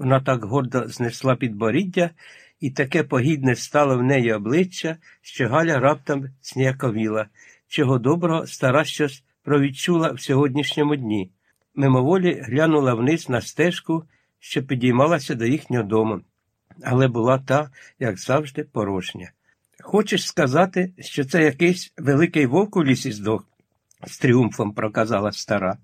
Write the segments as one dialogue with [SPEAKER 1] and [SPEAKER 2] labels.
[SPEAKER 1] Вона так гордо знесла підборіддя, і таке погідне стало в неї обличчя, що Галя раптом зніяковіла, чого доброго стара щось провідчула в сьогоднішньому дні. Мимоволі глянула вниз на стежку, що підіймалася до їхнього дому, але була та, як завжди, порожня. Хочеш сказати, що це якийсь великий вовк у лісі здох? з тріумфом проказала стара.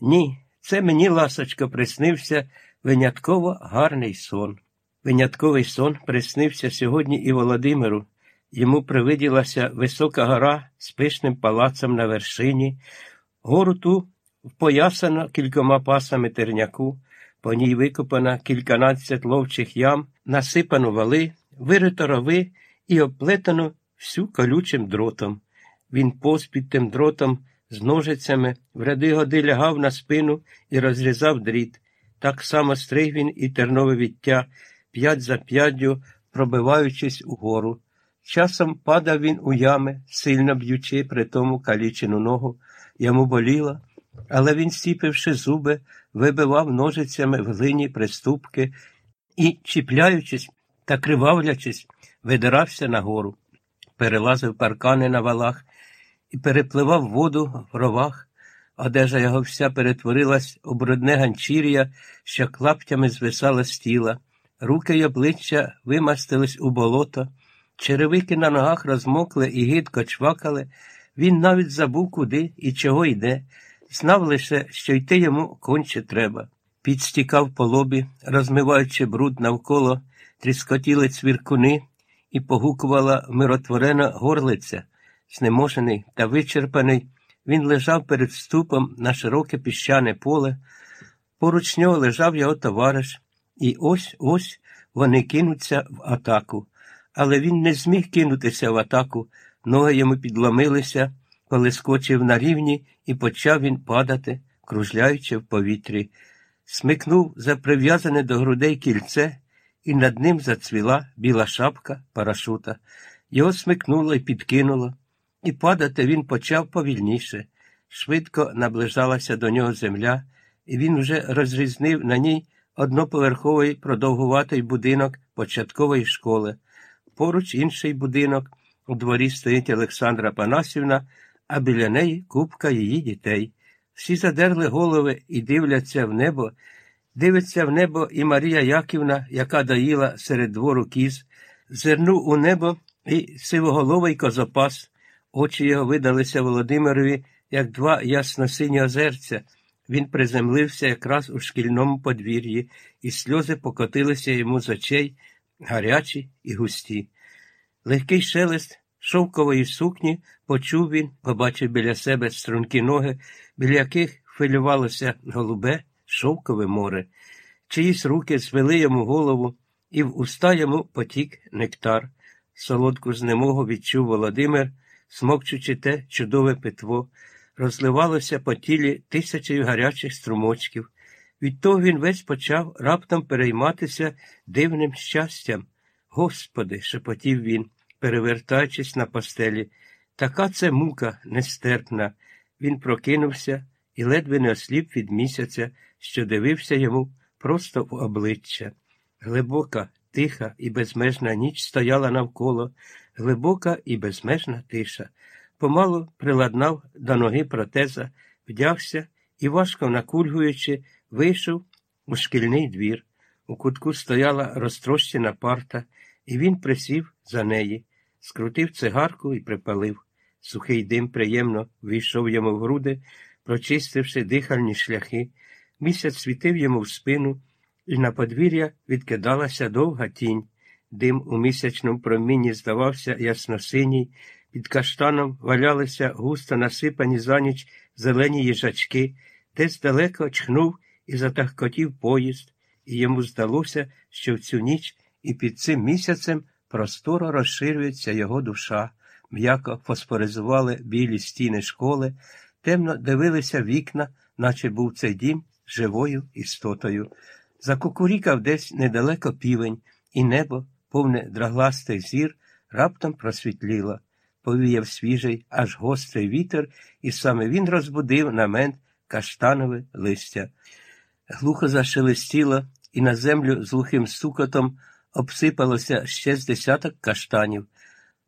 [SPEAKER 1] Ні, це мені, ласочко, приснився винятково гарний сон. Винятковий сон приснився сьогодні і Володимиру. Йому привиділася висока гора з пишним палацом на вершині, гору ту впоясана кількома пасами терняку, по ній викопана кільканадцять ловчих ям, насипано вали, вирито рови і оплетано всю колючим дротом. Він поспід тим дротом з ножицями в ряди годи лягав на спину і розрізав дріт. Так само стриг він і тернове віття, п'ять за п'яддю, пробиваючись угору. Часом падав він у ями, сильно б'ючи при тому калічену ногу. Йому боліло, але він, стіпивши зуби, вибивав ножицями в глині приступки і, чіпляючись та кривавлячись, видирався нагору, перелазив паркани на валах і перепливав воду в ровах. Одежа його вся перетворилась у брудне ганчір'я, що клаптями звисала з тіла, руки й обличчя вимастились у болото, черевики на ногах розмокли і гидко чвакали. Він навіть забув, куди і чого йде, знав лише, що йти йому конче треба. Підстікав по лобі, розмиваючи бруд навколо, тріскотіли цвіркуни і погукувала миротворена горлиця. Знеможений та вичерпаний, він лежав перед вступом на широке піщане поле. Поруч нього лежав його товариш, і ось ось вони кинуться в атаку. Але він не зміг кинутися в атаку, ноги йому підломилися, коли скочив на рівні, і почав він падати, кружляючи в повітрі. Смикнув за прив'язане до грудей кільце, і над ним зацвіла біла шапка парашута. Його смикнуло і підкинуло, і падати він почав повільніше. Швидко наближалася до нього земля, і він вже розрізнив на ній одноповерховий продовгуватий будинок початкової школи. Поруч інший будинок, у дворі стоїть Олександра Панасівна, а біля неї купка її дітей. Всі задерли голови і дивляться в небо. Дивиться в небо і Марія Яківна, яка доїла серед двору кіз, зернув у небо і сивоголовий козопас. Очі його видалися Володимирові, як два ясно-сині озерця. Він приземлився якраз у шкільному подвір'ї, і сльози покотилися йому з очей, гарячі і густі. Легкий шелест шовкової сукні почув він, побачив біля себе стрункі ноги, біля яких хвилювалося голубе шовкове море. Чиїсь руки звели йому голову, і в уста йому потік нектар. Солодку знемогу відчув Володимир, смокчучи те чудове питво, розливалося по тілі тисячею гарячих струмочків. Відтого він весь почав раптом перейматися дивним щастям. Господи, шепотів він, перевертаючись на постелі, така це мука нестерпна. Він прокинувся і ледве не осліп від місяця, що дивився йому просто в обличчя. Глибока, тиха і безмежна ніч стояла навколо, глибока і безмежна тиша. Помалу приладнав до ноги протеза, вдягся і, важко накульгуючи, вийшов у шкільний двір. У кутку стояла розтрощена парта, і він присів за неї, скрутив цигарку і припалив. Сухий дим приємно війшов йому в груди, прочистивши дихальні шляхи. Місяць світив йому в спину, і на подвір'я відкидалася довга тінь. Дим у місячному промінні здавався ясносиній, під каштаном валялися густо насипані за ніч зелені їжачки, десь далеко чхнув і затахкотів поїзд, і йому здалося, що в цю ніч і під цим місяцем просторо розширюється його душа, м'яко фосфоризували білі стіни школи, темно дивилися вікна, наче був цей дім живою істотою. Закукурікав десь недалеко півень, і небо, повне драгластих зір, раптом просвітліло. Повіяв свіжий, аж гострий вітер, і саме він розбудив намент каштанове листя. Глухо зашелестіло, і на землю з глухим стукотом обсипалося ще з десяток каштанів.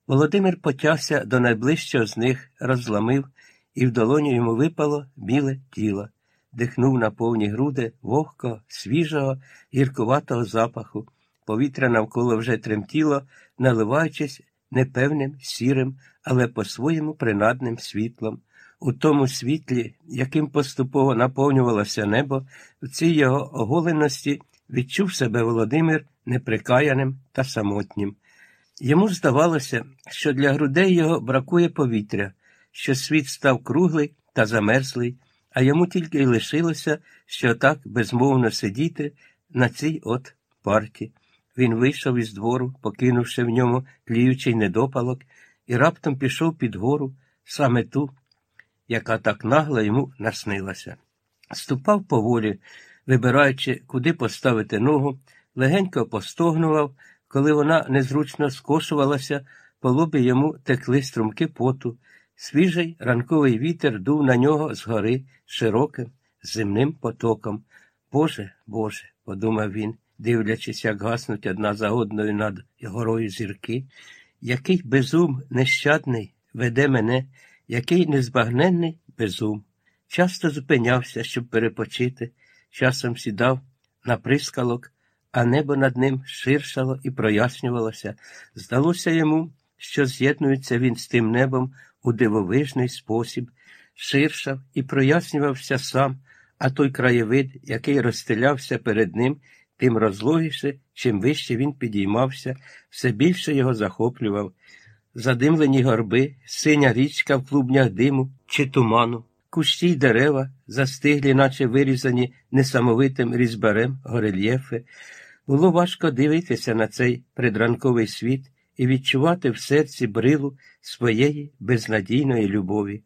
[SPEAKER 1] Володимир потягся до найближчого з них, розламив, і в долоні йому випало біле тіло, дихнув на повні груди вогкого, свіжого, гіркуватого запаху. Повітря навколо вже тремтіло, наливаючись непевним, сірим, але по-своєму принадним світлом. У тому світлі, яким поступово наповнювалося небо, в цій його оголеності відчув себе Володимир неприкаяним та самотнім. Йому здавалося, що для грудей його бракує повітря, що світ став круглий та замерзлий, а йому тільки й лишилося, що так безмовно сидіти на цій от парті. Він вийшов із двору, покинувши в ньому тліючий недопалок, і раптом пішов під гору, саме ту, яка так нагло йому наснилася. Ступав поволі, вибираючи, куди поставити ногу, легенько постогнував, коли вона незручно скошувалася, по лобі йому текли струмки поту. Свіжий ранковий вітер дув на нього згори широким земним потоком. Боже, Боже, подумав він, дивлячись, як гаснуть одна за одною над горою зірки, який безум нещадний веде мене, який незбагненний безум. Часто зупинявся, щоб перепочити, часом сідав на прискалок, а небо над ним ширшало і прояснювалося. Здалося йому, що з'єднується він з тим небом у дивовижний спосіб, ширшав і прояснювався сам, а той краєвид, який розстелявся перед ним, тим розлогіше, чим вище він підіймався, все більше його захоплював. Задимлені горби, синя річка в клубнях диму чи туману, кущі й дерева, застиглі, наче вирізані несамовитим різьбарем горельєфи. Було важко дивитися на цей предранковий світ і відчувати в серці брилу своєї безнадійної любові.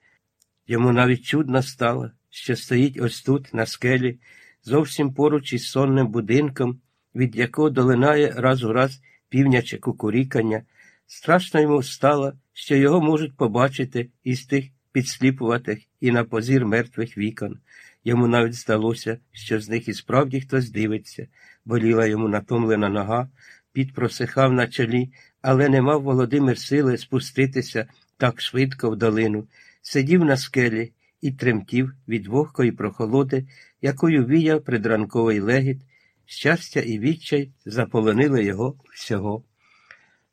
[SPEAKER 1] Йому навіть чудно стало, що стоїть ось тут, на скелі, зовсім поруч із сонним будинком, від якого долинає раз у раз півняче кукурікання. Страшно йому стало, що його можуть побачити із тих підсліпуватих і на позір мертвих вікон. Йому навіть здалося, що з них і справді хтось дивиться, боліла йому натомлена нога, під просихав на чолі, але не мав Володимир сили спуститися так швидко в долину, сидів на скелі і тремтів від вогкої прохолоди, якою віяв предранковий легіт, щастя і відчай заполонили його всього.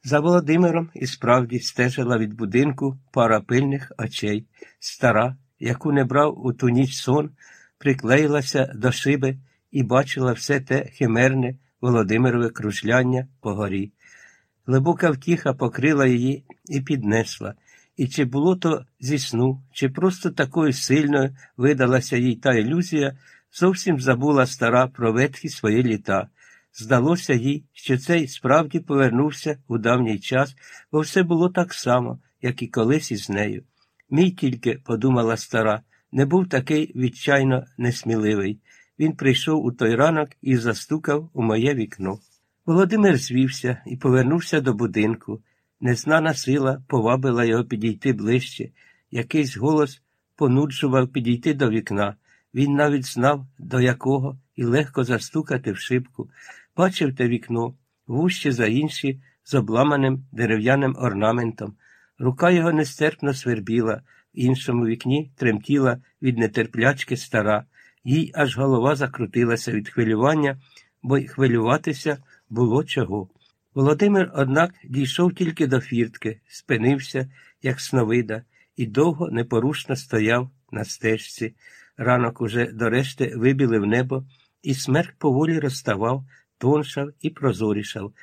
[SPEAKER 1] За Володимиром і справді стежила від будинку пара пильних очей, стара, яку не брав у ту ніч сон, приклеїлася до шиби і бачила все те химерне Володимирове кружляння по горі. Глибока втіха покрила її і піднесла, і чи було то зі сну, чи просто такою сильною видалася їй та ілюзія, зовсім забула стара про ветхі свої літа. Здалося їй, що цей справді повернувся у давній час, бо все було так само, як і колись із нею. Мій тільки, подумала стара, не був такий відчайно несміливий. Він прийшов у той ранок і застукав у моє вікно. Володимир звівся і повернувся до будинку. Незнана сила повабила його підійти ближче. Якийсь голос понуджував підійти до вікна. Він навіть знав, до якого, і легко застукати в шибку. Бачив те вікно, вуще за інші, з обламаним дерев'яним орнаментом. Рука його нестерпно свербіла, в іншому вікні тремтіла від нетерплячки стара, їй аж голова закрутилася від хвилювання, бо й хвилюватися було чого. Володимир, однак, дійшов тільки до фіртки, спинився, як сновида, і довго непорушно стояв на стежці. Ранок уже до решти вибілив небо, і смерк поволі розставав, тоншав і прозорішав.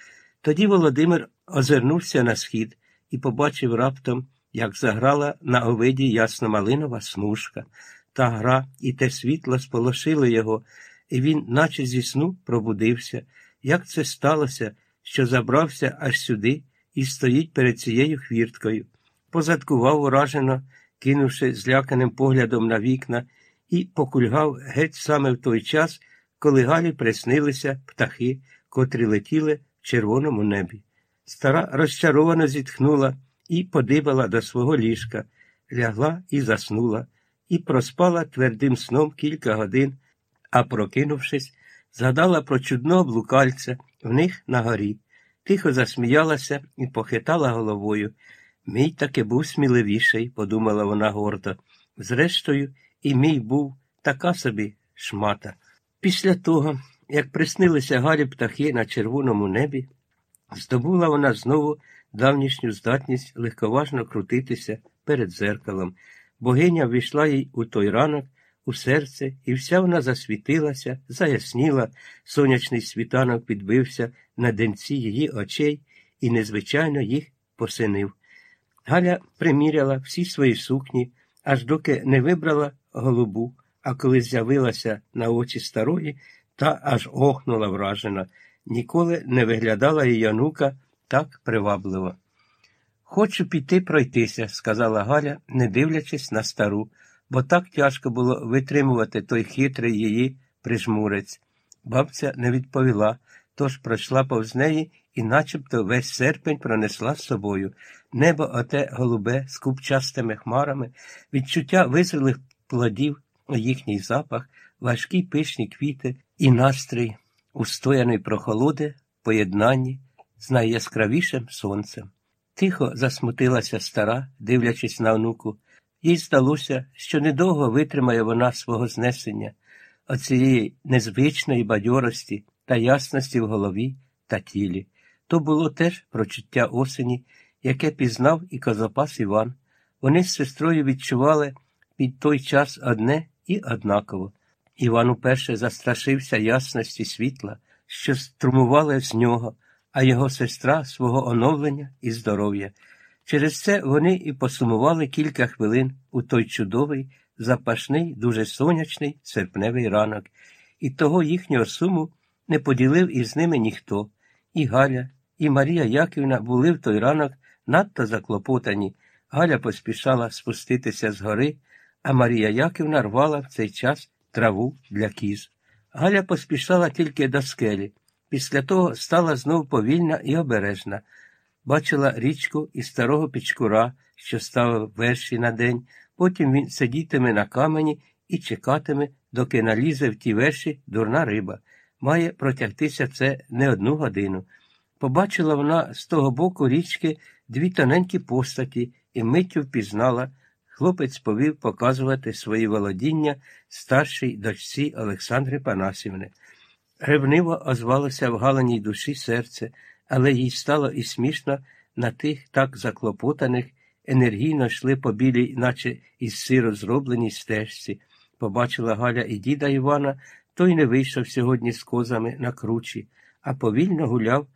[SPEAKER 1] Тоді Володимир озирнувся на схід і побачив раптом, як заграла на овиді ясно-малинова смужка. Та гра і те світло сполошили його, і він, наче зі сну, пробудився. Як це сталося, що забрався аж сюди і стоїть перед цією хвірткою? Позадкував уражено, кинувши зляканим поглядом на вікна, і покульгав геть саме в той час, коли Галі приснилися птахи, котрі летіли в червоному небі. Стара розчаровано зітхнула і подибала до свого ліжка, лягла і заснула, і проспала твердим сном кілька годин, а прокинувшись, Згадала про чудного блукальця в них на горі. Тихо засміялася і похитала головою. Мій таки був сміливіший, подумала вона гордо. Зрештою, і мій був така собі шмата. Після того, як приснилися Галі птахи на червоному небі, здобула вона знову давнішню здатність легковажно крутитися перед зеркалом. Богиня ввійшла їй у той ранок у серце, і вся вона засвітилася, заясніла, сонячний світанок підбився на денці її очей і незвичайно їх посинив. Галя приміряла всі свої сукні, аж доки не вибрала голубу, а коли з'явилася на очі старої, та аж охнула вражена. Ніколи не виглядала її онука так привабливо. Хочу піти пройтися, сказала Галя, не дивлячись на стару, бо так тяжко було витримувати той хитрий її прижмурець. Бабця не відповіла, тож пройшла повз неї і начебто весь серпень пронесла з собою. Небо оте голубе з купчастими хмарами, відчуття визрілих плодів, їхній запах, важкі пишні квіти і настрій устояної прохолоди, поєднанні з найяскравішим сонцем. Тихо засмутилася стара, дивлячись на онуку. Їй здалося, що недовго витримає вона свого знесення, оцієї незвичної бадьорості та ясності в голові та тілі. То було теж прочуття осені, яке пізнав і козапас Іван. Вони з сестрою відчували під той час одне і однаково. Іван уперше застрашився ясності світла, що струмували з нього, а його сестра свого оновлення і здоров'я. Через це вони і посумували кілька хвилин у той чудовий, запашний, дуже сонячний серпневий ранок, і того їхнього суму не поділив із ними ніхто. І Галя, і Марія Яківна були в той ранок надто заклопотані. Галя поспішала спуститися з гори, а Марія Яківна рвала в цей час траву для кіз. Галя поспішала тільки до скелі. Після того стала знов повільна і обережна. Бачила річку і старого пічкура, що ставив верші на день, потім він сидітиме на камені і чекатиме, доки налізе в ті верші дурна риба. Має протягтися це не одну годину. Побачила вона з того боку річки дві тоненькі постаті і миттю впізнала. Хлопець повів показувати свої володіння старшій дочці Олександри Панасівни. Ревниво озвалося в галеній душі серце, але їй стало і смішно на тих так заклопотаних, енергійно йшли по білій, наче із сиро зробленій стежці. Побачила Галя і діда Івана, той не вийшов сьогодні з козами на кручі, а повільно гуляв